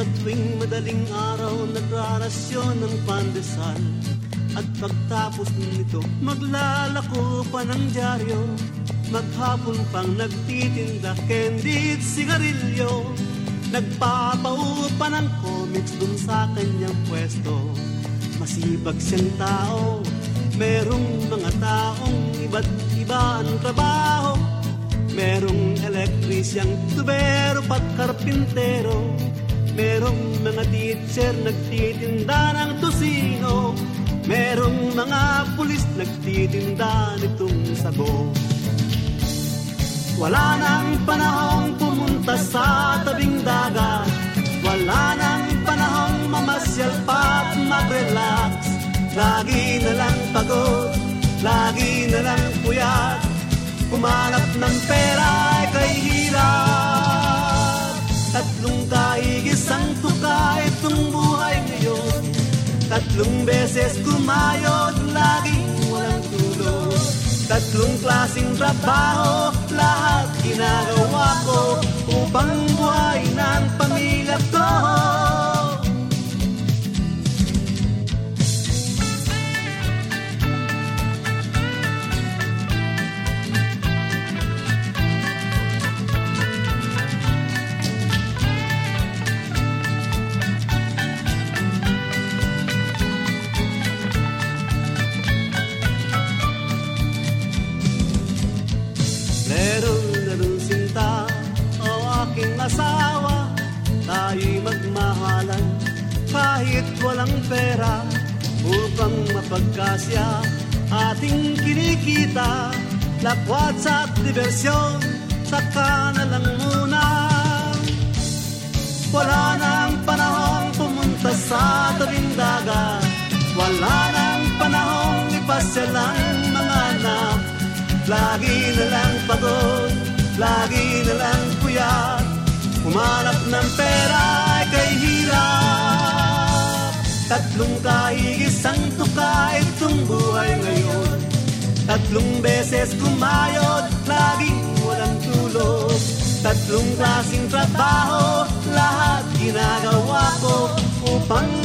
Sa tuwing madaling araw nagrarasyon ng pandesal. At pagtapos nito maglalako pa ng dyaryo. Maghapon pang nagtitinda candy at sigarilyo. Nagpapaupa ng comics dun sa kanyang pwesto. Masibag siyang tao Merong mga taong iba't iba ang trabaho. Merong elektrisyang tubero pat karpintero Merong mga teacher nagtitinda ng tusino. Merong mga pulis nagtitinda nitong sago. Wala nang panahong pumunta sa tabing dagat. Wala nang panahong mamasyal pa at mag-relax. Lagi na lang pagod, lagi na lang puyat. Kumanap ng pera Tatlong beses kumayod, laging walang tulog Tatlong klaseng trabaho, lahat ginagawa ko Upang buhay kahit walang pera Upang mapagkasya ating kinikita? Lakwat sa diversyon, saka na lang muna. Wala nang panahong pumunta sa tabing dagat. Wala nang panahong ipasya lang mga anak. Lagi na lang pagod, lagi na lang puyat. Humanap ng pera Tatlong kaigis ang tuka itong buhay ngayon. Tatlong beses kumayod, laging walang tulog. Tatlong klaseng trabaho, lahat ginagawa ko Upang